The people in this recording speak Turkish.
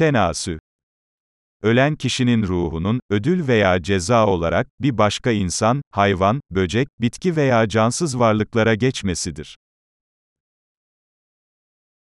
Tenasü Ölen kişinin ruhunun, ödül veya ceza olarak, bir başka insan, hayvan, böcek, bitki veya cansız varlıklara geçmesidir.